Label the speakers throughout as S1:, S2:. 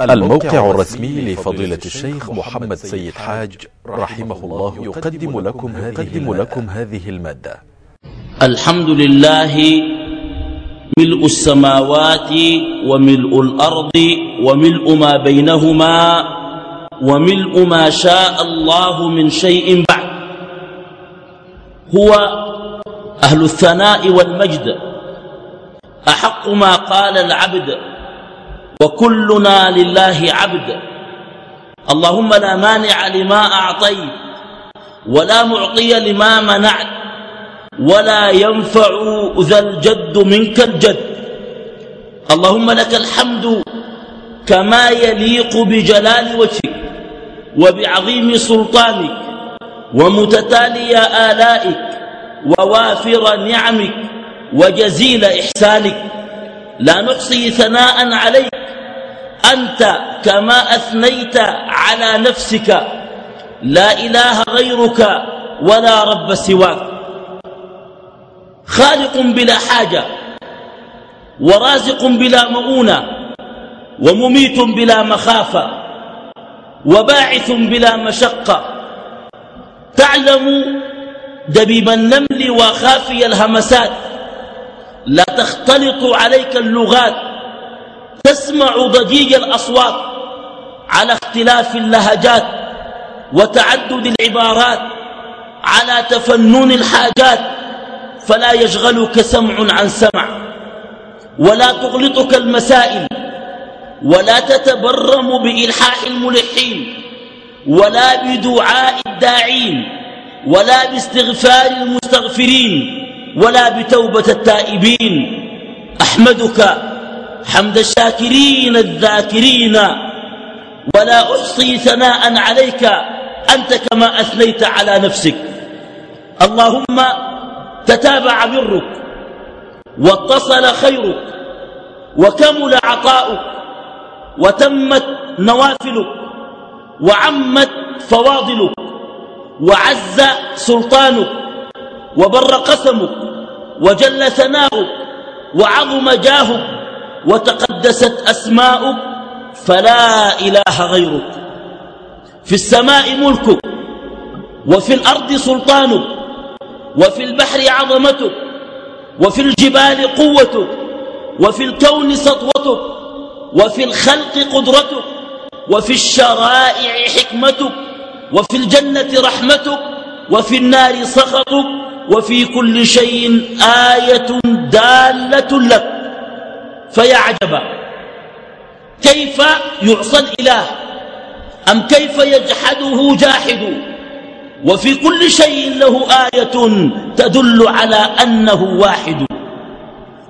S1: الموقع الرسمي لفضيلة الشيخ محمد سيد حاج رحمه الله يقدم لكم هذه, لكم هذه المادة.
S2: الحمد لله ملء السماوات وملء الأرض وملء ما بينهما وملء ما شاء الله من شيء بعد. هو أهل الثناء والمجد. أحق ما قال العبد. وكلنا لله عبد. اللهم لا مانع لما أعطيت ولا معطي لما منعت ولا ينفع ذا الجد منك الجد. اللهم لك الحمد كما يليق بجلال وجهك وبعظيم سلطانك ومتتالي آلائك ووافر نعمك وجزيل إحسانك. لا نحصي ثناء عليك أنت كما أثنيت على نفسك. لا إله غيرك ولا رب سواك. خالق بلا حاجة ورازق بلا مؤونة ومميت بلا مخافة وباعث بلا مشقة. تعلم دبيب النمل وخافي الهمسات. لا تختلط عليك اللغات تسمع ضجيج الأصوات على اختلاف اللهجات وتعدد العبارات على تفنن الحاجات فلا يشغلك سمع عن سمع ولا تغلطك المسائل ولا تتبرم بإلحاح الملحين ولا بدعاء الداعين ولا باستغفار المستغفرين ولا بتوبة التائبين. أحمدك حمد الشاكرين الذاكرين ولا أحصي ثناء عليك أنت كما أثنيت على نفسك. اللهم تتابع برك واتصل خيرك وكمل عطاؤك وتمت نوافلك وعمت فواضلك وعز سلطانك وبر قسمك وجل ثناؤك وعظم جاهك وتقدست أسماؤك فلا إله غيرك. في السماء ملكك وفي الأرض سلطانك وفي البحر عظمتك وفي الجبال قوتك وفي الكون سطوتك وفي الخلق قدرتك وفي الشرائع حكمتك وفي الجنة رحمتك وفي النار سخطك وفي كل شيء آية دالة لك. فيا عجبا. كيف يعصى الإله؟ أم كيف يجحده جاحد؟ وفي كل شيء له آية تدل على أنه واحد.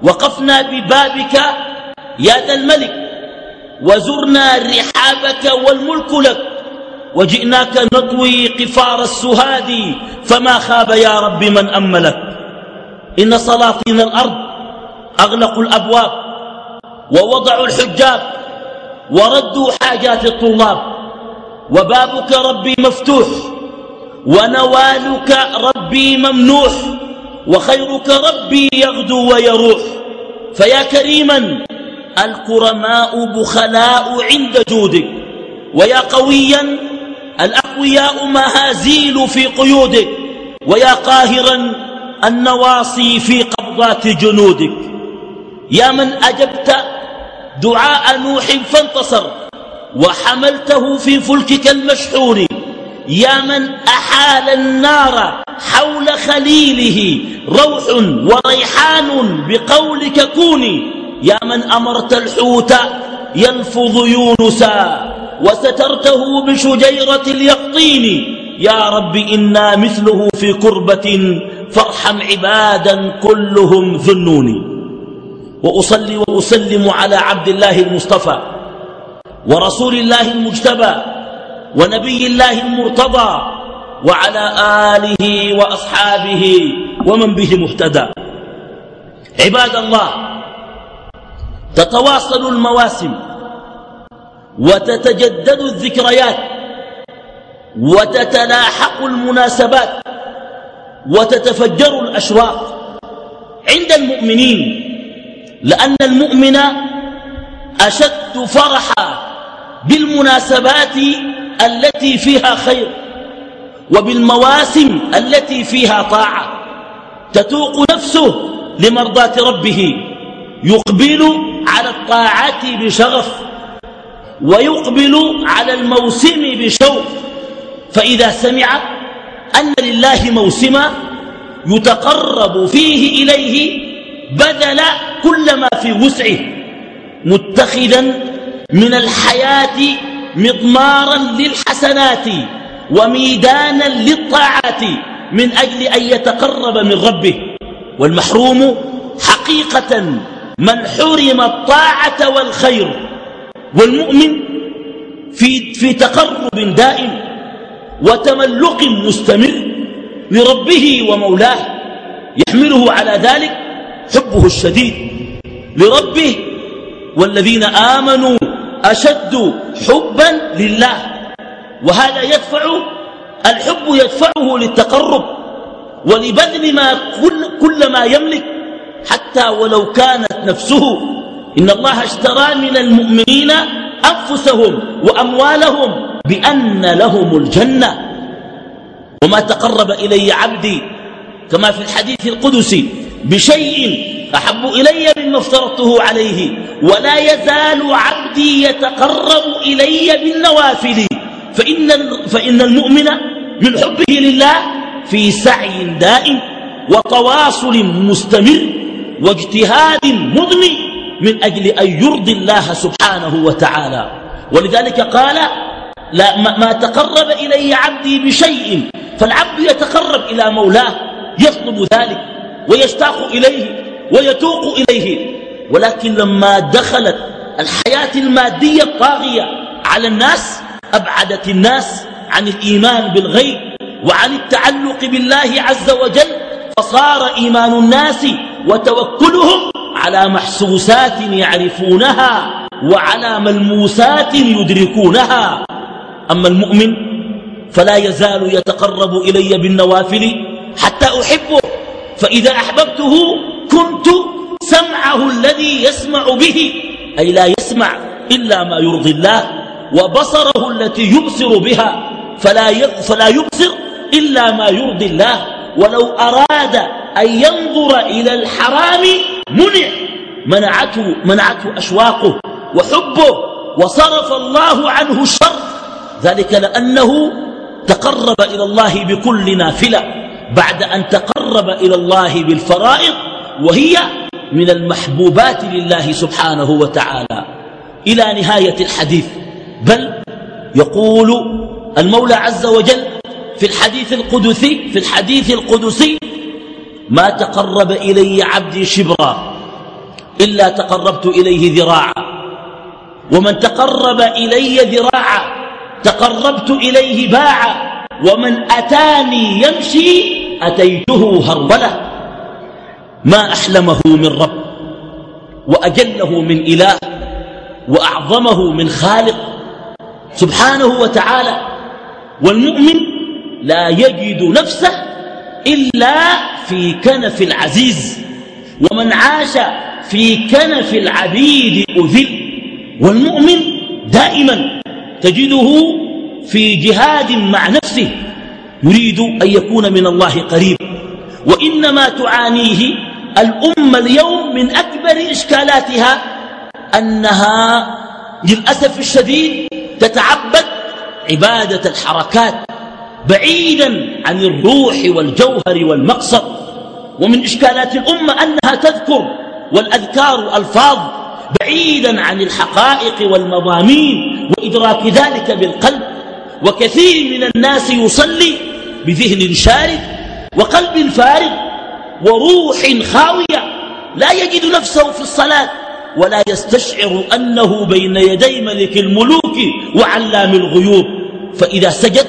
S2: وقفنا ببابك يا ذا الملك وزرنا رحابك والملك لك وجئناك نطوي قفار السهاد فما خاب يا رب من أملك. إن سلاطين الأرض أغلقوا الأبواب ووضعوا الحجاب وردوا حاجات الطلاب. وبابك ربي مفتوح ونوالك ربي ممنوح وخيرك ربي يغدو ويروح. فيا كريما الكرماء بخلاء عند جودك. ويا قويا الأقوياء مهازيل في قيودك. ويا قاهرا النواصي في قبضات جنودك. يا من أجبت دعاء نوح فانتصر وحملته في فلكك المشحون. يا من أحال النار حول خليله روح وريحان بقولك كوني يا من أمرت الحوت يلفظ يونسا وسترته بشجيرة اليقطين. يا رب إنا مثله في كربة فارحم عبادا كلهم ذنوني وأصلي وأسلم على عبد الله المصطفى ورسول الله المجتبى ونبي الله المرتضى وعلى آله وأصحابه ومن به مهتدى. عباد الله تتواصل المواسم وتتجدد الذكريات وتتلاحق المناسبات وتتفجر الأشواق عند المؤمنين لأن المؤمن أشد فرحا بالمناسبات التي فيها خير وبالمواسم التي فيها طاعة. تتوق نفسه لمرضاة ربه يقبل على الطاعات بشغف ويقبل على الموسم بشوق. فإذا سمع أن لله موسما يتقرب فيه إليه بذل كل ما في وسعه متخذا من الحياة مضمارا للحسنات وميدانا للطاعات من أجل أن يتقرب من ربه. والمحروم حقيقة من حرم الطاعة والخير والمؤمن في, في تقرب دائم وتملق مستمر لربه ومولاه يحمله على ذلك حبه الشديد. لربه والذين آمنوا أشد حبا لله. وهذا يدفع الحب يدفعه للتقرب ولبذل ما كل, كل ما يملك حتى ولو كانت نفسه. إن الله اشترى من المؤمنين أنفسهم وأموالهم بأن لهم الجنة. وما تقرب إلي عبدي كما في الحديث القدسي بشيء أحب إلي مما افترضته عليه ولا يزال عبدي يتقرب إلي بالنوافل. فإن, فإن المؤمن من حبه لله في سعي دائم وتواصل مستمر واجتهاد مضني من أجل أن يرضي الله سبحانه وتعالى. ولذلك قال لا ما تقرب إلي عبدي بشيء فالعبد يتقرب إلى مولاه يطلب ذلك ويشتاق إليه ويتوق إليه. ولكن لما دخلت الحياة المادية الطاغية على الناس أبعدت الناس عن الإيمان بالغيب وعن التعلق بالله عز وجل فصار إيمان الناس وتوكلهم على محسوسات يعرفونها وعلى ملموسات يدركونها. أما المؤمن فلا يزال يتقرب إلي بالنوافل حتى أحبه فإذا أحببته كنت سمعه الذي يسمع به أي لا يسمع إلا ما يرضي الله وبصره التي يبصر بها فلا فلا يبصر إلا ما يرضي الله. ولو أراد أن ينظر إلى الحرام منع منعته, منعته أشواقه وحبه وصرف الله عنه الشر ذلك لأنه تقرب إلى الله بكل نافلة. بعد أن تقرب إلى الله بالفرائض وهي من المحبوبات لله سبحانه وتعالى إلى نهاية الحديث. بل يقول المولى عز وجل في الحديث القدسي في الحديث القدسي ما تقرب إلي عبدي شبرا إلا تقربت إليه ذراعا. ومن تقرب إلي ذراعا تقربت إليه باعا. ومن أتاني يمشي أتيته هرولة. ما أحلمه من رب وأجله من إله وأعظمه من خالق سبحانه وتعالى والمؤمن لا يجد نفسه إلا في كنف العزيز ومن عاش في كنف العبيد أذل والمؤمن دائما تجده في جهاد مع نفسه يريد أن يكون من الله قريب وإنما تعانيه الأمة اليوم من أكبر إشكالاتها أنها للأسف الشديد تتعبد عبادة الحركات بعيدا عن الروح والجوهر والمقصد. ومن إشكالات الأمة أنها تذكر والأذكار ألفاظ بعيدا عن الحقائق والمضامين وإدراك ذلك بالقلب. وكثير من الناس يصلي بذهن شارد وقلب فارغ وروح خاوية لا يجد نفسه في الصلاة ولا يستشعر أنه بين يدي ملك الملوك وعلام الغيوب. فإذا سجد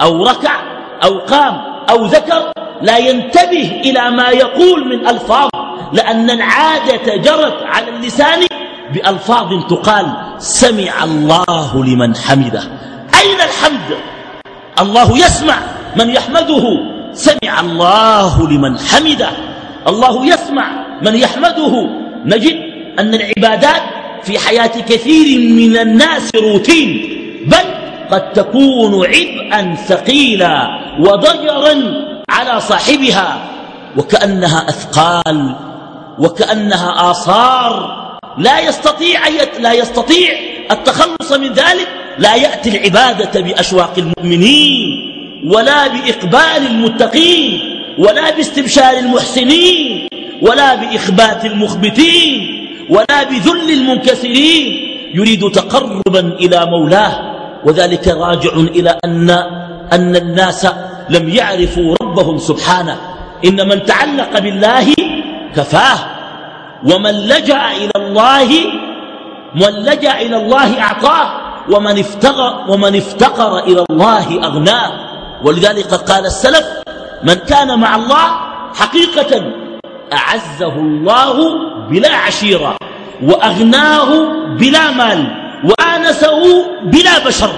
S2: أو ركع أو قام أو ذكر لا ينتبه إلى ما يقول من ألفاظ لأن العادة جرت على اللسان بألفاظ تقال سمع الله لمن حمده. أين الحمد؟ الله يسمع من يحمده. سمع الله لمن حمده. الله يسمع من يحمده. نجد أن العبادات في حياة كثير من الناس روتين بل قد تكون عبئا ثقيلا وضجرا على صاحبها وكأنها أثقال وكأنها آثار. لا يستطيع لا يستطيع التخلص من ذلك. لا يأتي العبادة بأشواق المؤمنين. ولا بإقبال المتقين ولا باستبشار المحسنين ولا بإخبات المخبتين ولا بذل المنكسرين. يريد تقربا إلى مولاه وذلك راجع إلى أن, أن الناس لم يعرفوا ربهم سبحانه. إن من تعلق بالله كفاه ومن لجأ إلى الله من لجأ إلى الله أعطاه ومن افتقر, ومن افتقر إلى الله أغناه. ولذلك قال السلف من كان مع الله حقيقة أعزه الله بلا عشيرة وأغناه بلا مال وآنسه بلا بشر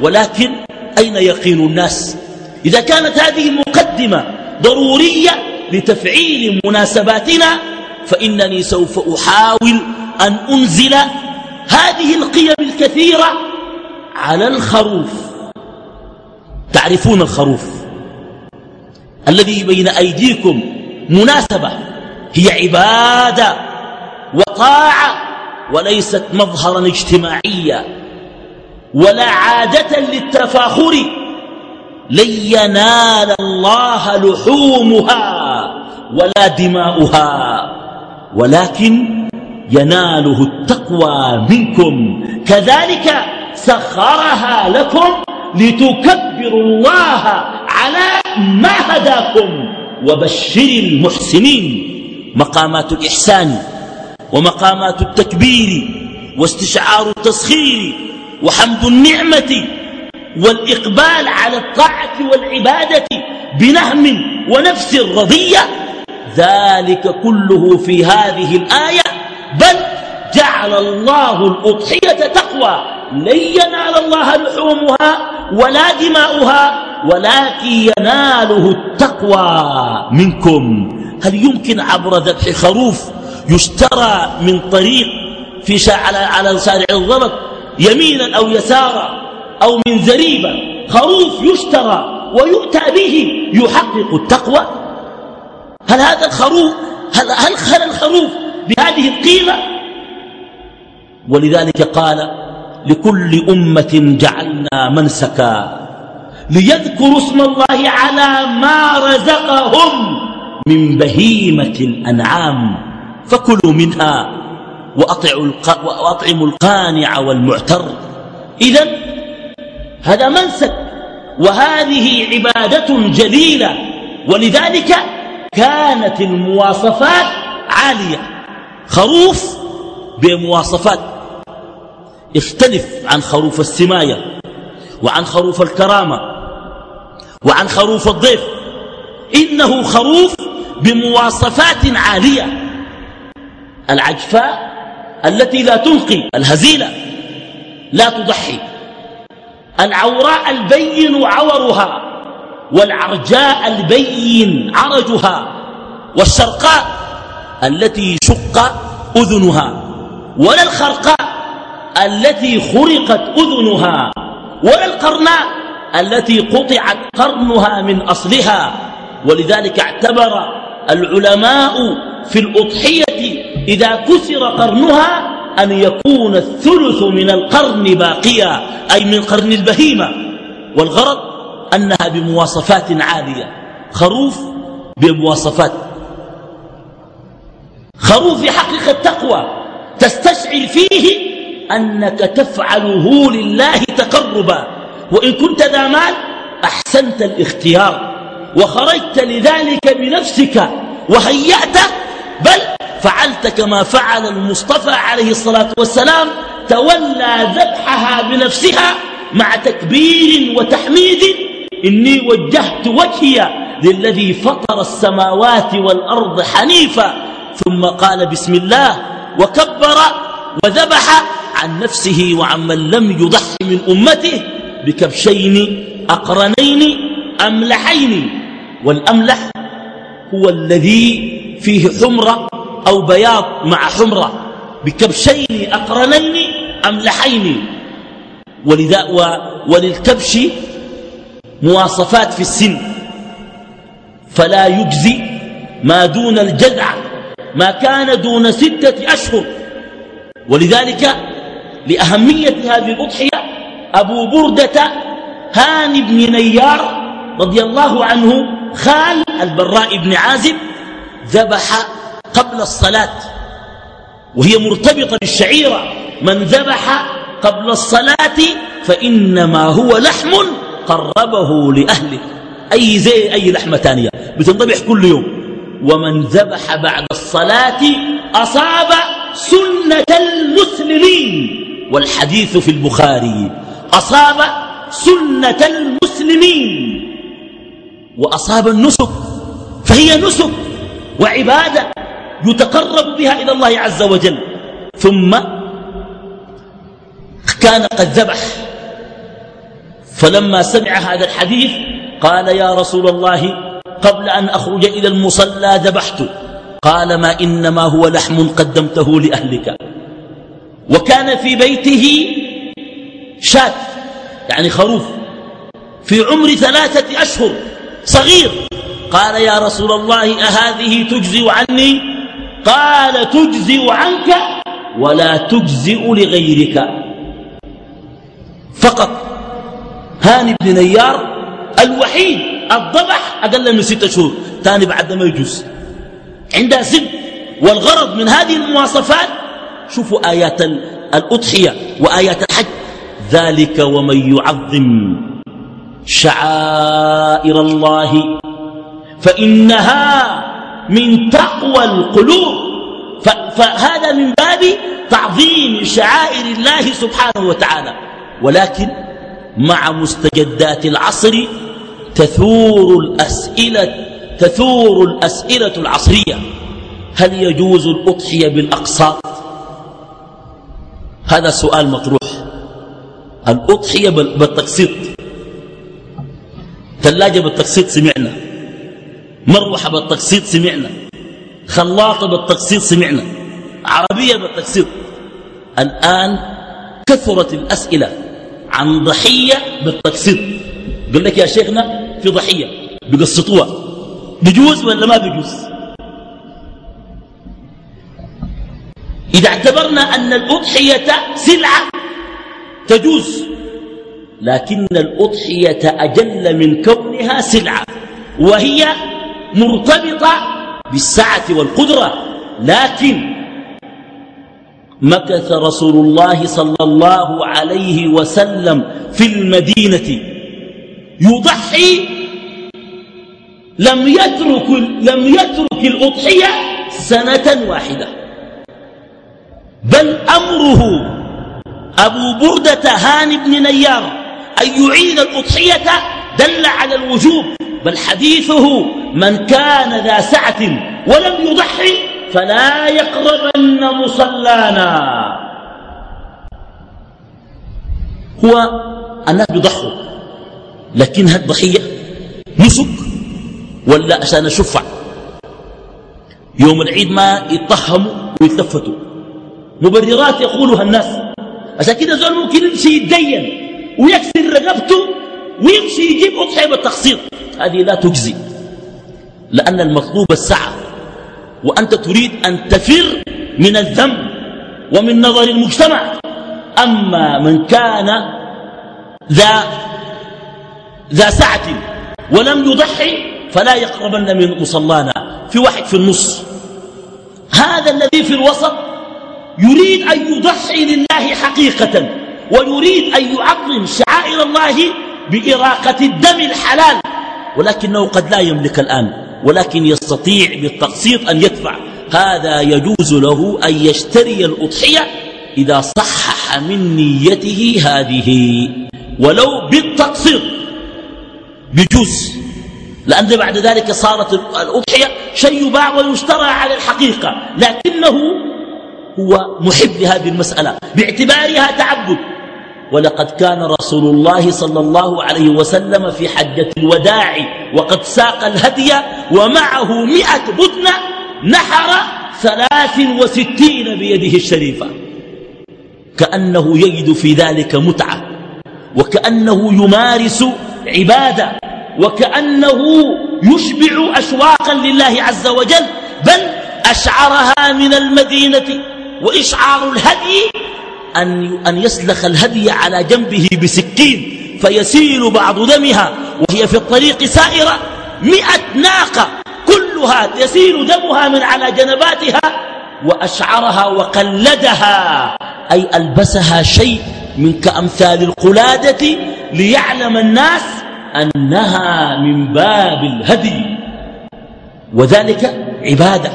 S2: ولكن أين يقين الناس؟ إذا كانت هذه المقدمة ضرورية لتفعيل مناسباتنا فإنني سوف أحاول أن أنزل هذه القيم الكثيرة على الخروف. تعرفون الخروف الذي بين أيديكم مناسبة هي عبادة وطاعة وليست مظهرا اجتماعيا ولا عادة للتفاخر. لن ينال الله لحومها ولا دماؤها ولكن يناله التقوى منكم. كذلك سخرها لكم لتكبروا الله على ما هداكم وبشر المحسنين. مقامات الإحسان ومقامات التكبير واستشعار التسخير وحمد النعمة والإقبال على الطاعة والعبادة بنهم ونفس رضية ذلك كله في هذه الآية. بل جعل الله الأضحية تقوى. لن ينال الله لحومها. ولا دماؤها ولكن يناله التقوى. منكم هل يمكن عبر ذبح خروف يشترى من طريق في شا على على شارع الضبط يمينا أو يسارا أو من زريبة؟ خروف يشترى ويؤتى به يحقق التقوى. هل هذا الخروف هل, هل, هل الخروف بهذه القيمة؟ ولذلك قال لكل أمة جعلنا منسكا ليذكروا اسم الله على ما رزقهم من بهيمة الأنعام. فكلوا منها وأطعموا القانع والمعتر. إذا هذا منسك وهذه عبادة جليلة. ولذلك كانت المواصفات عالية. خروف بمواصفات. يختلف عن خروف السماية وعن خروف الكرامة وعن خروف الضيف. إنه خروف بمواصفات عالية. العجفاء التي لا تنقي الهزيلة لا تضحي. العوراء البين عورها والعرجاء البين عرجها والشرقاء التي شق أذنها. ولا الخرقاء التي خرقت أذنها ولا القرناء التي قطعت قرنها من أصلها. ولذلك اعتبر العلماء في الأضحية إذا كسر قرنها أن يكون الثلث من القرن باقيا أي من قرن البهيمة. والغرض أنها بمواصفات عالية. خروف بمواصفات. خروف يحقق التقوى تستشعر فيه أنك تفعله لله تقربا. وإن كنت ذا مال أحسنت الاختيار. وخرجت لذلك بنفسك وهيأت بل فعلت كما فعل المصطفى عليه الصلاة والسلام تولى ذبحها بنفسها مع تكبير وتحميد. إني وجهت وجهي للذي فطر السماوات والأرض حنيفا. ثم قال بسم الله وكبر وذبح عن نفسه وعن من لم يضح من أمته بكبشين أقرنين أملحين والأملح هو الذي فيه حمرة أو بياض مع حمرة بكبشين أقرنين أملحين. ولذا وللكبش مواصفات في السن فلا يجزي ما دون الجذع ما كان دون ستة أشهر. ولذلك لأهمية هذه الأضحية أبو بردة هاني بن نيار رضي الله عنه خال البراء بن عازب ذبح قبل الصلاة وهي مرتبطة بالشعيرة. من ذبح قبل الصلاة فإنما هو لحم قربه لأهله. أي زي أي لحمة تانية. بتنذبح كل يوم. ومن ذبح بعد الصلاة أصاب سنة المسلمين. والحديث في البخاري أصاب سنة المسلمين وأصاب النسك فهي نسك وعبادة يتقرب بها إلى الله عز وجل. ثم كان قد ذبح. فلما سمع هذا الحديث قال يا رسول الله قبل أن أخرج إلى المصلى ذبحت. قال ما إنما هو لحم قدمته لأهلك. وكان في بيته شاة يعني خروف في عمر ثلاثة أشهر صغير. قال يا رسول الله أهذه تجزئ عني؟ قال تجزئ عنك ولا تجزئ لغيرك. فقط. هاني بن نيار الوحيد الضبح أقل من ستة شهور ثاني بعد ما يجوز. عندها سن والغرض من هذه المواصفات شوفوا آيات الأضحية وآيات الحج. ذلك ومن يعظم شعائر الله فإنها من تقوى القلوب. فهذا من باب تعظيم شعائر الله سبحانه وتعالى. ولكن مع مستجدات العصر تثور الأسئلة تثور الأسئلة العصرية. هل يجوز الأضحية بالأقساط هذا سؤال مطروح. الأضحية بالتقسيط. ثلاجة بالتقسيط سمعنا. مروحة بالتقسيط سمعنا. خلاطة بالتقسيط سمعنا. عربية بالتقسيط. الآن كثرت الأسئلة عن ضحية بالتقسيط. قل لك يا شيخنا في ضحية. بقسطوها. بجوز ولا ما بجوز؟ إذا اعتبرنا أن الأضحية سلعة تجوز لكن الأضحية أجل من كونها سلعة وهي مرتبطة بالسعة والقدرة. لكن مكث رسول الله صلى الله عليه وسلم في المدينة يضحي لم يترك, لم يترك الأضحية سنة واحدة. بل أمره أبو بردة هاني بن نيار أن يعيد الأضحية دل على الوجوب بل حديثه من كان ذا سعة ولم يضحي فلا يقربن مصلانا. هو الناس بيضحوا لكنها الضحية نسك ولا عشان الشفع يوم العيد ما يتطهموا ويتلفتوا. مبررات يقولها الناس. عشان كده زول ممكن يمشي يتدين ويكسر رقبته ويمشي يجيب أضحية بالتقسيط هذه لا تجزي. لأن المطلوب السعة. وأنت تريد أن تفر من الذنب ومن نظر المجتمع. أما من كان ذا ذا سعة ولم يضحي فلا يقربن من مصلانا. في واحد في النص. هذا الذي في الوسط يريد أن يضحي لله حقيقة ويريد أن يعظم شعائر الله بإراقة الدم الحلال ولكنه قد لا يملك الآن ولكن يستطيع بالتقسيط أن يدفع. هذا يجوز له أن يشتري الأضحية إذا صحح من نيته هذه. ولو بالتقسيط بجوز لأن بعد ذلك صارت الأضحية شيء يباع ويشترى على الحقيقة لكنه هو محب لهذه المسألة باعتبارها تعبد. ولقد كان رسول الله صلى الله عليه وسلم في حجة الوداع وقد ساق الهدي ومعه مئة بدنة نحر ثلاث وستين بيده الشريفة. كأنه يجد في ذلك متعة وكأنه يمارس عبادة وكأنه يشبع أشواقا لله عز وجل. بل أشعرها من المدينة وإشعار الهدي أن, أن يسلخ الهدي على جنبه بسكين فيسيل بعض دمها وهي في الطريق سائرة مئة ناقة كلها يسيل دمها من على جنباتها وأشعرها وقلدها أي ألبسها شيء من كأمثال القلادة ليعلم الناس أنها من باب الهدي. وذلك عبادة.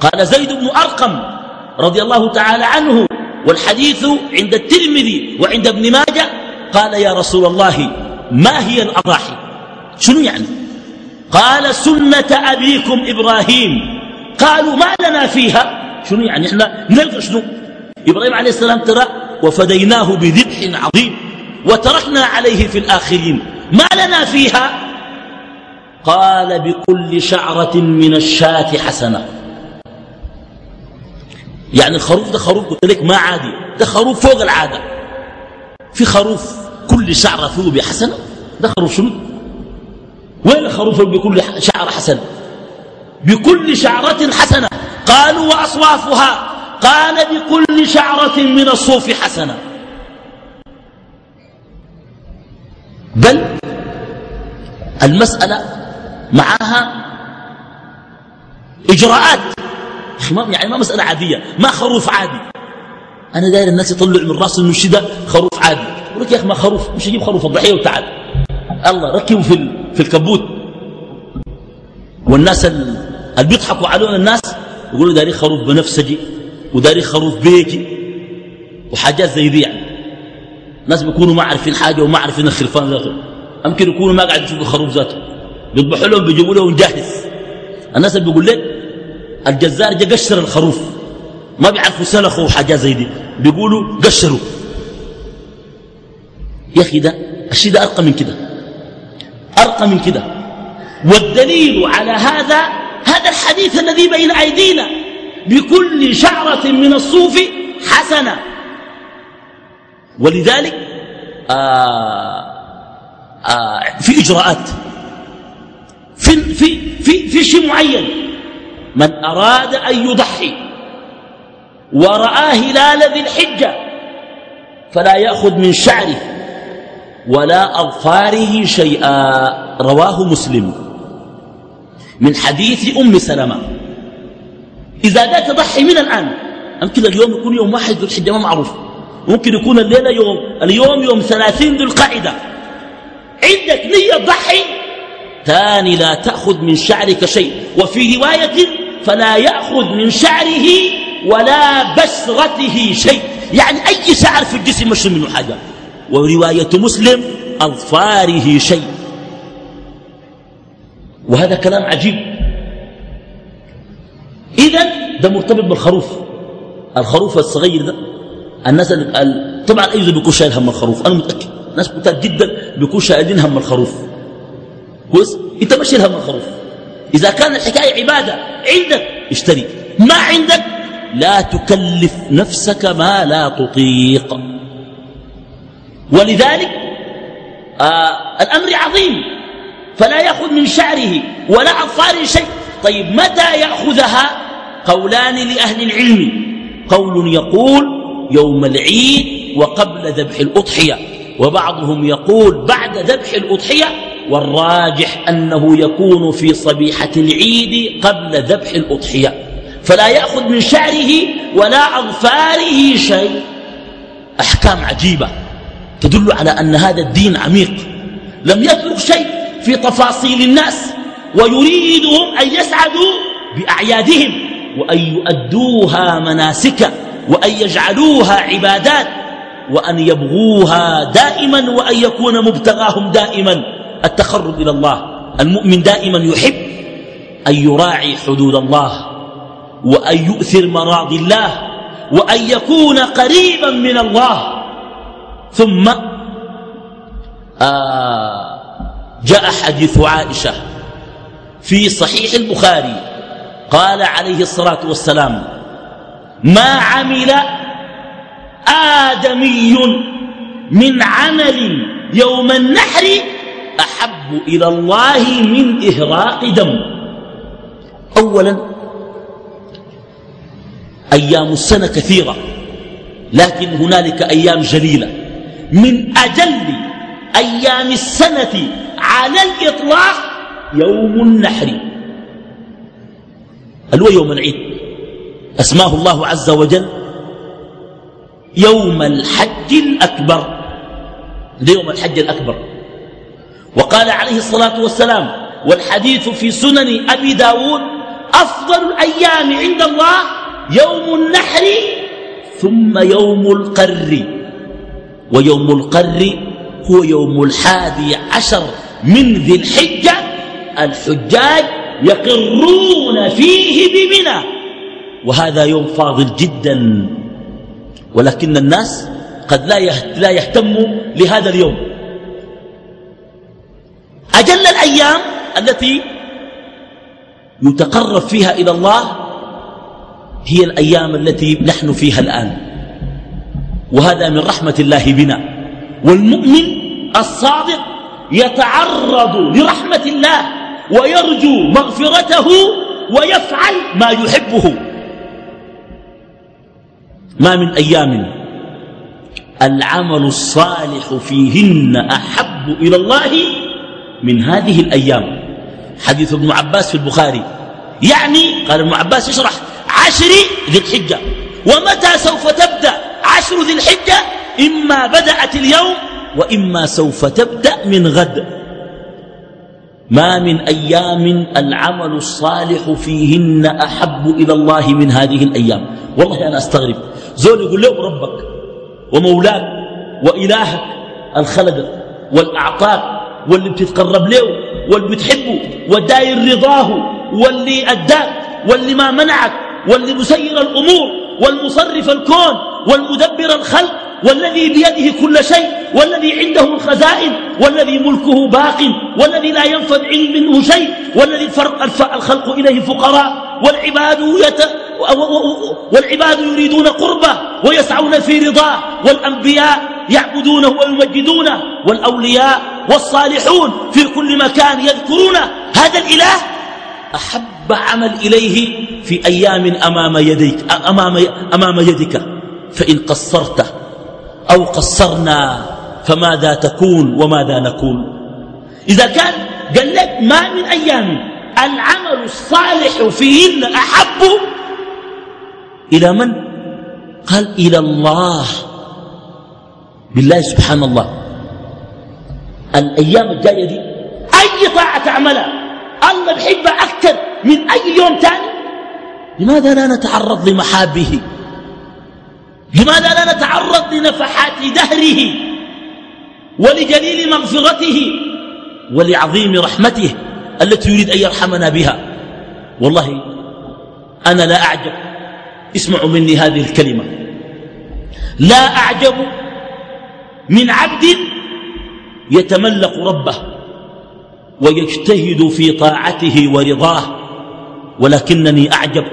S2: قال زيد بن أرقم رضي الله تعالى عنه والحديث عند الترمذي وعند ابن ماجه قال يا رسول الله ما هي الأضاحي؟ شنو يعني؟ قال سنة أبيكم إبراهيم. قالوا ما لنا فيها؟ شنو يعني إحنا نلقى شنو؟ إبراهيم عليه السلام ترى وفديناه بذبح عظيم وتركنا عليه في الآخرين. ما لنا فيها؟ قال بكل شعرة من الشاة حسنة. يعني الخروف ده خروف قلت لك ما عادي. ده خروف فوق العادة. في خروف كل شعرة فيه بحسنة ده خروف شنو؟ وين الخروف بكل شعرة حسنة؟ بكل شعرة حسنة. قالوا وأصوافها قال بكل شعرة من الصوف حسنة. بل المسألة معها إجراءات. يعني ما مسألة عادية. ما خروف عادي. أنا داير الناس يطلع من رأس المشدة خروف عادي. يقول لك يا أخي ما خروف. مش يجيب خروف. الضحية وتعال الله ركبوا في, في الكبوت. والناس اللي بيضحكوا علينا الناس يقولوا داري خروف بنفسجي وداري خروف بيكي وحاجات زي دي يعني. ناس بيكونوا ما عارفين حاجة وما عارفين الخرفان ذاته. أمكن يكونوا ما قاعد يشوفوا الخروف ذاته. بيذبحوا لهم بيجيبوا لهم جاهز. الناس اللي بيقول لك الجزار جا قشر الخروف. ما بيعرفوا سلخوا وحاجات زي دي. بيقولوا قشروا. يا أخي ده الشيء ده أرقى من كده. أرقى من كده. والدليل على هذا هذا الحديث الذي بين أيدينا. بكل شعرة من الصوف حسنة. ولذلك آه، آه، في إجراءات. في, في, في, في شيء معين. من أراد أن يضحي ورأى هلال ذي الحجة فلا يأخذ من شعره ولا أظفاره شيئا. رواه مسلم. من حديث أم سلمة. إذا ذاك ضحي من الآن يمكن اليوم يكون يوم واحد ذو الحجة ما معروف. ممكن يكون الليلة يوم اليوم يوم ثلاثين ذو القاعدة عندك نية ضحي ثاني لا تأخذ من شعرك شيء. وفي رواية فلا يأخذ من شعره ولا بشرته شيء. يعني أي شعر في الجسم مش منه حاجة. ورواية مسلم أظفاره شيء. وهذا كلام عجيب. إذا ده مرتبط بالخروف. الخروف الصغير ده الناس طبعا أي زول بيكون شايل هم الخروف. أنا متأكد. ناس كتار جدا بيكون شايلين هم الخروف. كويس؟ انت ما شايل هم الخروف إذا كان الحكاية عبادة عندك اشتري. ما عندك لا تكلف نفسك ما لا تطيق. ولذلك آه الأمر عظيم. فلا يأخذ من شعره ولا أظفاره شيء. طيب متى يأخذها؟ قولان لأهل العلم. قول يقول يوم العيد وقبل ذبح الأضحية. وبعضهم يقول بعد ذبح الأضحية والراجح أنه يكون في صبيحة العيد قبل ذبح الأضحية. فلا يأخذ من شعره ولا أظفاره شيء. أحكام عجيبة تدل على أن هذا الدين عميق. لم يترك شيء في تفاصيل الناس ويريدهم أن يسعدوا بأعيادهم وأن يؤدوها مناسكا وأن يجعلوها عبادات وأن يبغوها دائما وأن يكون مبتغاهم دائما. التقرب إلى الله. المؤمن دائما يحب أن يراعي حدود الله وأن يؤثر مراضي الله وأن يكون قريبا من الله. ثم آه جاء حديث عائشة في صحيح البخاري. قال عليه الصلاة والسلام ما عمل آدمي من عمل يوم النحر أحب إلى الله من إهراق دم. أولا أيام السنة كثيرة لكن هنالك أيام جليلة. من أجل أيام السنة على الإطلاق يوم النحر. هو يوم العيد؟ أسماه الله عز وجل يوم الحج الأكبر. ليوم الحج الأكبر؟ وقال عليه الصلاة والسلام والحديث في سنن أبي داود أفضل الأيام عند الله يوم النحر ثم يوم القر. ويوم القر هو يوم الحادي عشر من ذي الحجة الحجاج يقرون فيه بمنى. وهذا يوم فاضل جدا. ولكن الناس قد لا يهتموا لهذا اليوم. أجل الأيام التي يتقرب فيها إلى الله هي الأيام التي نحن فيها الآن. وهذا من رحمة الله بنا. والمؤمن الصادق يتعرض لرحمة الله ويرجو مغفرته ويفعل ما يحبه. ما من أيام العمل الصالح فيهن أحب إلى الله من هذه الأيام. حديث ابن عباس في البخاري. يعني قال ابن عباس يشرح عشر ذي الحجة. ومتى سوف تبدأ عشر ذي الحجة؟ إما بدأت اليوم وإما سوف تبدأ من غد. ما من أيام العمل الصالح فيهن أحب إلى الله من هذه الأيام. والله أنا أستغرب. زول يقول له ربك ومولاك وإلهك الخلقك والأعطاك واللي بتتقرب له واللي بتحبه والداير رضاه واللي أداك واللي ما منعك واللي مسير الأمور والمصرف الكون والمدبر الخلق والذي بيده كل شيء والذي عنده الخزائن والذي ملكه باق والذي لا ينفذ منه شيء والذي الخلق إليه فقراء والعباد يت والعباد يريدون قربه ويسعون في رضاه والأنبياء يعبدونه ويمجدونه والأولياء والصالحون في كل مكان يذكرونه هذا الإله. أحب عمل إليه في أيام أمام يديك أمام, أمام يدك. فإن قصرت أو قصرنا فماذا تكون وماذا نكون؟ إذا كان قال لك ما من أيام العمل الصالح فيهن أحب إلى من؟ قال إلى الله. بالله سبحان الله. الأيام الجاية دي أي طاعة تعملها؟ الله بحبها أكثر من أي يوم ثاني لماذا لا نتعرض لمحابه؟ لماذا لا نتعرض لنفحات دهره ولجليل مغفرته ولعظيم رحمته التي يريد أن يرحمنا بها؟ والله أنا لا أعجب. اسمعوا مني هذه الكلمة. لا أعجب من عبد يتملق ربه ويجتهد في طاعته ورضاه ولكنني أعجب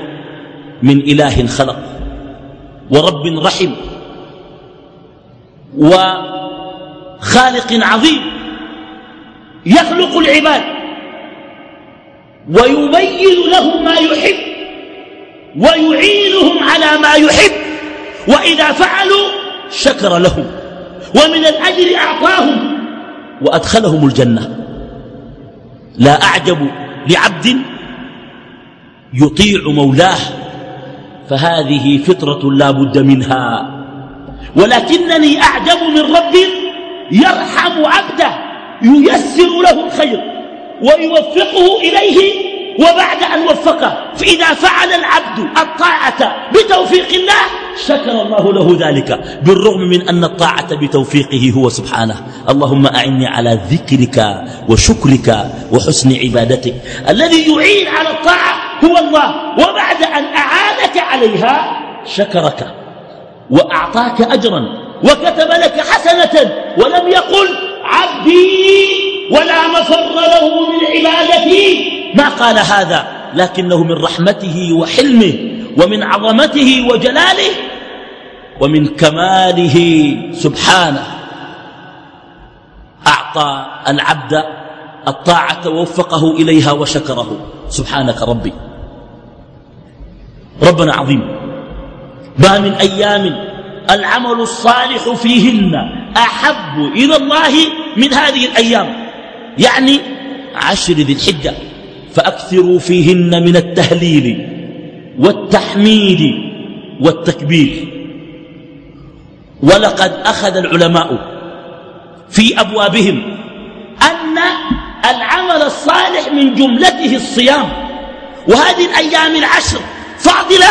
S2: من إله خلق ورب رحم وخالق عظيم يخلق العباد ويبين لهم ما يحب ويعينهم على ما يحب وإذا فعلوا شكر لهم ومن الأجر أعطاهم. وأدخلهم الجنة. لا أعجب لعبد يطيع مولاه فهذه فطرة لا بد منها. ولكنني أعجب من رب يرحم عبده ييسر له الخير ويوفقه إليه وبعد أن وفقه فإذا فعل العبد الطاعة بتوفيق الله شكر الله له ذلك بالرغم من أن الطاعة بتوفيقه هو سبحانه. اللهم أعني على ذكرك وشكرك وحسن عبادتك. الذي يعين على الطاعة هو الله وبعد أن أعانك عليها شكرك وأعطاك أجرا وكتب لك حسنة ولم يقل عبدي ولا مفر له من عبادتي ما قال هذا؟ لكنه من رحمته وحلمه ومن عظمته وجلاله ومن كماله. سبحانه. أعطى العبد الطاعة ووفقه إليها وشكره. سبحانك ربي. ربنا عظيم. ما من أيام العمل الصالح فيهن أحب إلى الله من هذه الأيام. يعني عشر ذي الحجة فأكثروا فيهن من التهليل والتحميد والتكبير. ولقد أخذ العلماء في أبوابهم أن العمل الصالح من جملته الصيام وهذه الأيام العشر فاضلة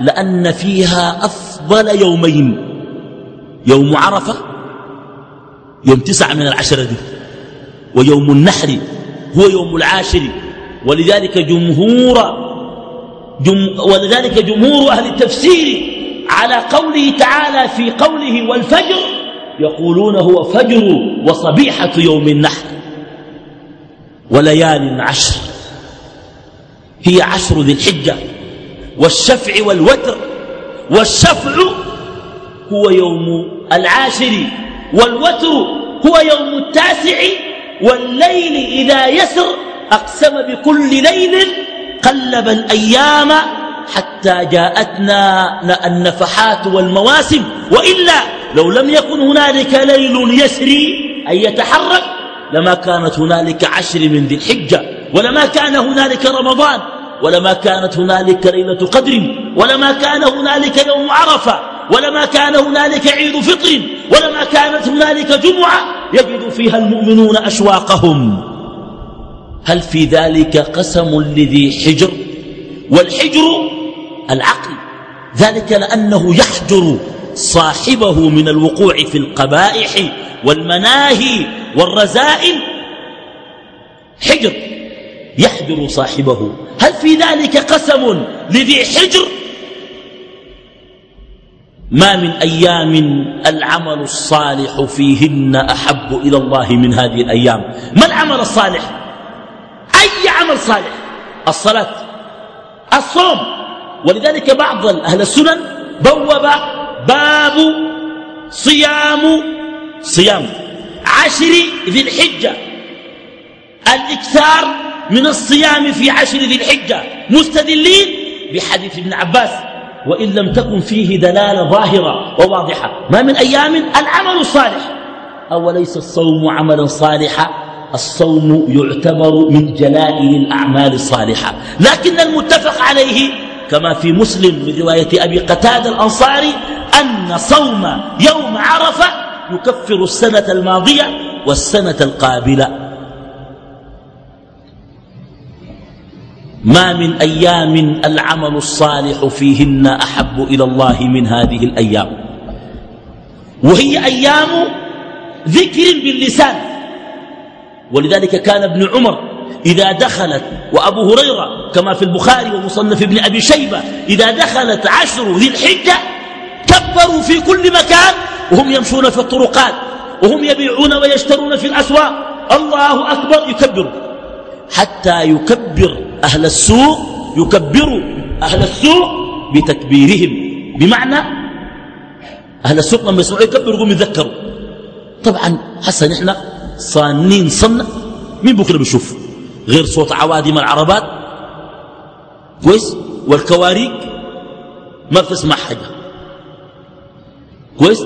S2: لأن فيها أفضل يومين يوم عرفة يوم تسعة من العشرة دي ويوم النحر هو يوم العاشر. ولذلك جمهور جم ولذلك جمهور أهل التفسير على قوله تعالى في قوله والفجر يقولون هو فجر وصبيحة يوم النحر وليال عشر. هي عشر ذي الحجة. والشفع والوتر. والشفع هو يوم العاشر. والوتر هو يوم التاسع. والليل إذا يسر أقسم بكل ليل قلب الأيام حتى جاءتنا النفحات والمواسم وإلا لو لم يكن هنالك ليل يسري أن يتحرك لما كانت هنالك عشر من ذي الحجة ولما كان هنالك رمضان ولما كانت هنالك ليلة قدر ولما كان هنالك يوم عرفة ولما كان هنالك عيد فطر ولما كانت هنالك جمعة يجد فيها المؤمنون أشواقهم. هل في ذلك قسم لذي حجر؟ والحجر العقل. ذلك لأنه يحجر صاحبه من الوقوع في القبائح والمناهي والرزائل. حجر يحجر صاحبه. هل في ذلك قسم لذي حجر؟ ما من أيام العمل الصالح فيهن أحب إلى الله من هذه الأيام. ما العمل الصالح؟ أي عمل صالح؟ الصلاة الصوم. ولذلك بعض أهل السنن بوب باب صيام صيام عشر ذي الحجة. الإكثار من الصيام في عشر ذي الحجة. مستدلين بحديث ابن عباس. وإن لم تكن فيه دلالة ظاهرة وواضحة. ما من أيام العمل الصالح. أوليس الصوم عملا صالحا؟ الصوم يعتبر من جلائل الأعمال الصالحة. لكن المتفق عليه كما في مسلم من رواية أبي قتادة الأنصاري أن صوم يوم عرفة يكفر السنة الماضية والسنة القابلة. ما من أيام العمل الصالح فيهن أحب إلى الله من هذه الأيام. وهي أيام ذكر باللسان. ولذلك كان ابن عمر إذا دخلت وأبو هريرة كما في البخاري ومصنف ابن أبي شيبة إذا دخلت عشر ذي الحجة كبروا في كل مكان وهم يمشون في الطرقات وهم يبيعون ويشترون في الأسواق. الله أكبر يكبروا حتى يكبر أهل السوق يكبروا أهل السوق بتكبيرهم. بمعنى أهل السوق لما يسمعوا يكبروا يقوموا يذكروا طبعا حسن إحنا صانين صنة مين بكرة بيشوف؟ غير صوت عوادم العربات. كويس؟ والكواريك ما بتسمع حاجة. كويس؟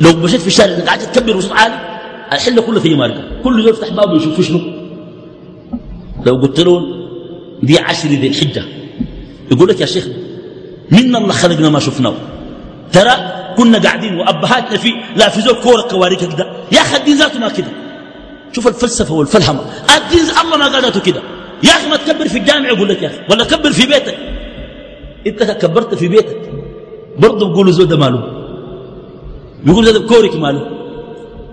S2: لو مشيت في الشارع قاعد تكبر بصوت عالي الحلة كلها في ماركه كل يفتح بابه يشوف شنو؟ لو قلت له دي عشر ذي الحجة يقول لك يا شيخ من الله خلقنا ما شفناه. ترى كنا قاعدين وأبهاتنا في لا في زول كورة كواريك كده. يا أخي الدين ذاته ما كده. شوف الفلسفة والفلهمة. الدين الله ما قالته كده. يا أخي ما تكبر في الجامع يقول لك يا أخي. ولا كبر في بيتك. أنت كبرت في بيتك. برضه بيقولوا زود ماله. بيقول هذا كورك ماله.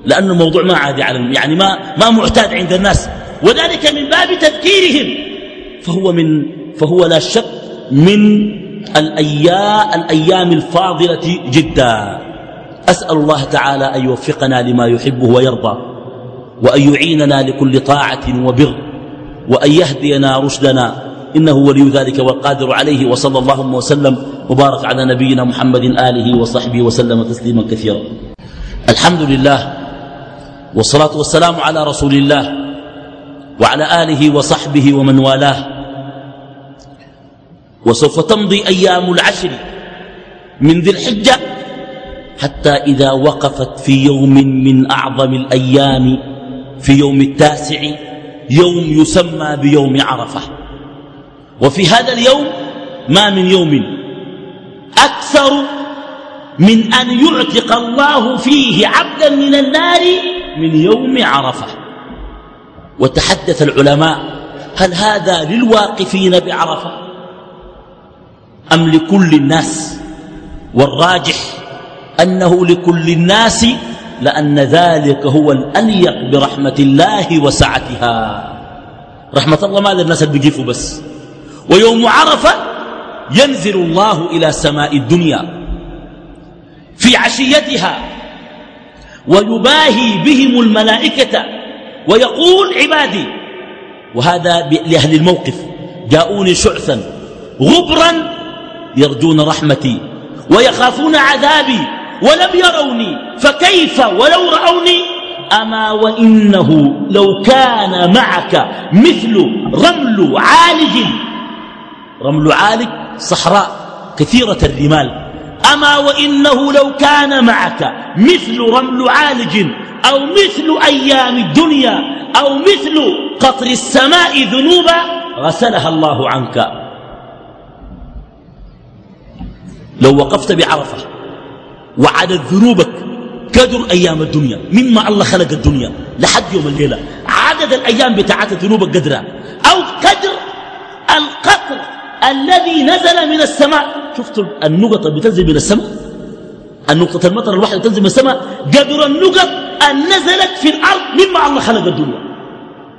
S2: لأنه موضوع ما عادي على يعني ما ما معتاد عند الناس. وذلك من باب تذكيرهم. فهو من فهو لا شك من الأيام, الأيام الفاضلة جدا. أسأل الله تعالى أن يوفقنا لما يحبه ويرضى وأن يعيننا لكل طاعة وبر وأن يهدينا رشدنا. إنه ولي ذلك والقادر عليه وصلى الله وسلم وبارك على نبينا محمد آله وصحبه وسلم تسليما كثيرا. الحمد لله والصلاة والسلام على رسول الله. وعلى آله وصحبه ومن والاه. وسوف تمضي أيام العشر من ذي الحجة حتى إذا وقفت في يوم من أعظم الأيام في يوم التاسع يوم يسمى بيوم عرفة. وفي هذا اليوم ما من يوم أكثر من أن يعتق الله فيه عبدا من النار من يوم عرفة. وتحدث العلماء هل هذا للواقفين بعرفة؟ أم لكل الناس؟ والراجح أنه لكل الناس لأن ذلك هو الأليق برحمة الله وسعتها. رحمة الله ما للناس اللي بيجيفوا بس؟ ويوم عرفة ينزل الله إلى سماء الدنيا في عشيتها ويباهي بهم الملائكة ويقول عبادي وهذا لأهل الموقف جاءوني شعثا غبرا يرجون رحمتي ويخافون عذابي ولم يروني فكيف ولو رأوني؟ أما وإنه لو كان معك مثل رمل عالج رمل عالج صحراء كثيرة الرمال أما وإنه لو كان معك مثل رمل عالج أو مثل أيام الدنيا أو مثل قطر السماء ذنوبا غسلها الله عنك. لو وقفت بعرفة وعدد ذنوبك كدر أيام الدنيا مما الله خلق الدنيا لحد يوم الليلة. عدد الأيام بتاعت ذنوبك قدرها أو قدر القطر الذي نزل من السماء. شفتوا النقط بتنزل من السماء؟ النقطة المطر الواحدة تنزل من السماء. قدر النقط أن نزلت في الأرض مما الله خلق الدنيا.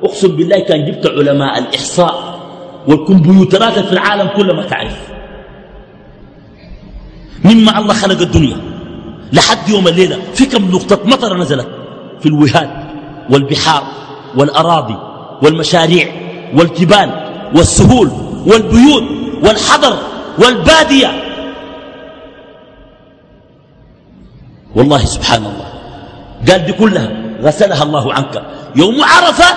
S2: أقسم بالله كان جبت علماء الإحصاء والكمبيوترات في العالم كل ما تعرف. مما الله خلق الدنيا. لحد يوم الليلة في كم نقطة مطر نزلت؟ في الوهاد والبحار والأراضي والمشاريع والجبال والسهول. والبيوت والحضر والبادية. والله سبحان الله. قال دي كلها غسلها الله عنك. يوم عرفة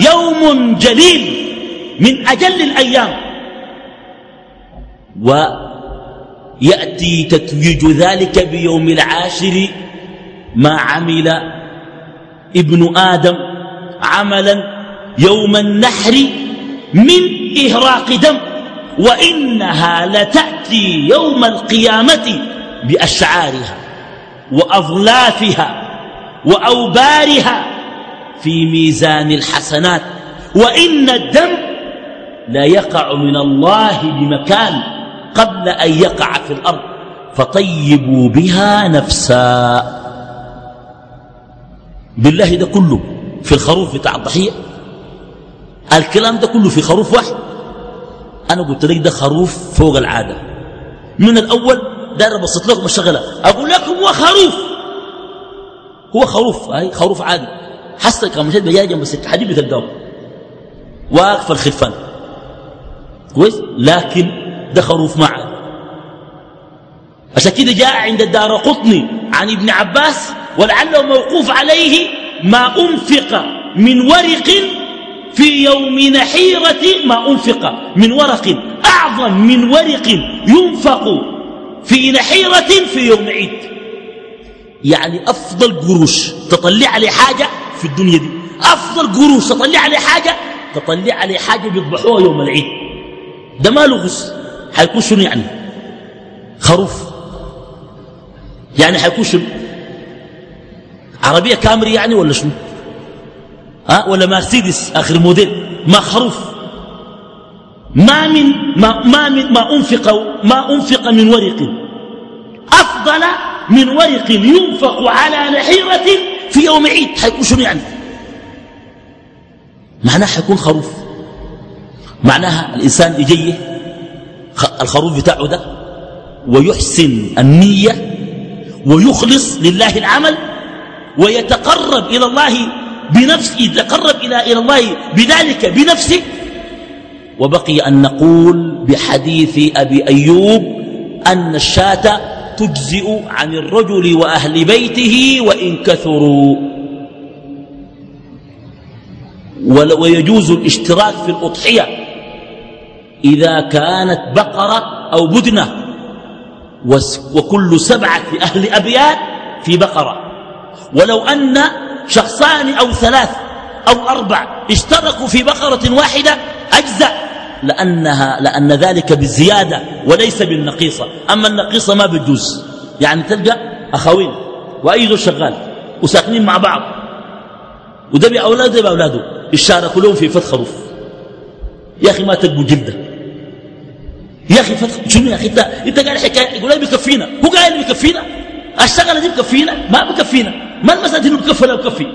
S2: يوم جليل من أجل الأيام. ويأتي تتويج ذلك بيوم العاشر ما عمل ابن آدم عملا يوم النحر من إهراق دم وإنها لتأتي يوم القيامة بأشعارها وأظلافها وأوبارها في ميزان الحسنات وإن الدم لا يقع من الله بمكان قبل أن يقع في الأرض فطيبوا بها نفسا. بالله ده كله في الخروف بتاع الضحية الكلام ده كله في خروف واحد. أنا قلت لك ده خروف فوق العادة. من الأول دار بسط لكم الشغلة أقول لكم هو خروف. هو خروف هاي خروف عادي. حتى كان مشيت بجاي جنب السكة حديد بتلقاه. واقف الخرفان. كويس؟ لكن ده خروف معه. عشان كده جاء عند الدار قطني عن ابن عباس ولعله موقوف عليه ما أنفق من ورق في يوم نحيرة ما أنفق من ورق أعظم من ورق ينفق في نحيرة في يوم عيد. يعني أفضل قروش تطلع عليه حاجة في الدنيا دي. أفضل قروش تطلع عليه حاجة تطلع عليه حاجة بيطبحوها يوم العيد. ده ما لغز حيكون شنو يعني؟ خروف. يعني حيكون شنو؟ عربية كامري يعني ولا شنو؟ ها؟ ولا مرسيدس آخر موديل؟ ما خروف. ما من ما, ما, من ما أنفق ما أنفق من ورق. أفضل من ورق ينفق على نحيرة في يوم عيد. حيكون شنو يعني؟ معناه حيكون خروف. معناها الإنسان يجي الخروف بتاعه ده ويحسن النية ويخلص لله العمل ويتقرب إلى الله بنفس يتقرب إلى إلى الله بذلك بنفسه وبقي أن نقول بحديث أبي أيوب أن الشاة تجزئ عن الرجل وأهل بيته وإن كثروا. ويجوز الاشتراك في الأضحية. إذا كانت بقرة أو بدنة وكل سبعة أهل أبيات في بقرة. ولو أن شخصان أو ثلاث أو أربع اشتركوا في بقرة واحدة أجزأ لأنها لأن ذلك بالزيادة وليس بالنقيصة. أما النقيصة ما بتجوز يعني تلقى أخوين وأيضا شغال وساكنين مع بعض. وده بأولاده بأولاده اشتركوا لهم في فتح خروف يا أخي ما تلقوا جلدة. يا أخي فتح شنو يا أخي؟ أنت أنت قاعد حكاية يقول لي بكفينا. هو قاعد بكفينا؟ الشغلة دي بكفينا؟ ما بكفينا. ما المسألة انه بكفي ولا بكفي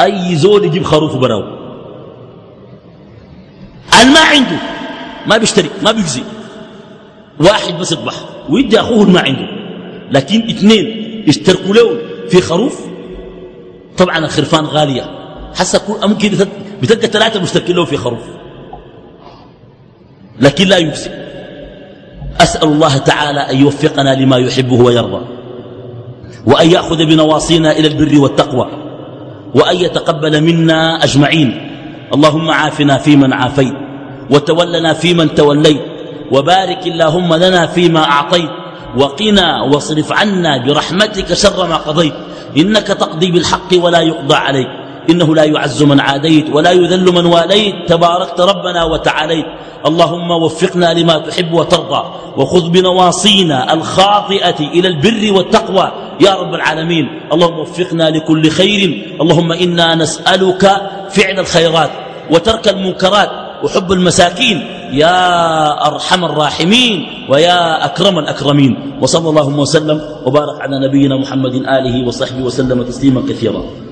S2: أي زول يجيب خروف براو ما عنده. ما بيشتري ما بيجزي. واحد بس يطبح ويدي أخوه ما عنده. لكن اثنين يشتركوا له في خروف. طبعا الخرفان غالية. حسا ممكن بتلقى ثلاثة مشتركين له في خروف. لكن لا يجزي. أسأل الله تعالى أن يوفقنا لما يحبه ويرضى. وأن يأخذ بنواصينا إلى البر والتقوى وأن يتقبل منا أجمعين. اللهم عافنا فيمن عافيت وتولنا فيمن توليت وبارك اللهم لنا فيما أعطيت وقنا واصرف عنا برحمتك شر ما قضيت. إنك تقضي بالحق ولا يقضى عليك. إنه لا يعز من عاديت ولا يذل من واليت. تباركت ربنا وتعاليت. اللهم وفقنا لما تحب وترضى وخذ بنواصينا الخاطئة إلى البر والتقوى. يا رب العالمين. اللهم وفقنا لكل خير. اللهم إنا نسألك فعل الخيرات وترك المنكرات وحب المساكين. يا أرحم الراحمين ويا أكرم الأكرمين. وصلى الله وسلم وبارك على نبينا محمد آله وصحبه وسلم تسليما كثيرا.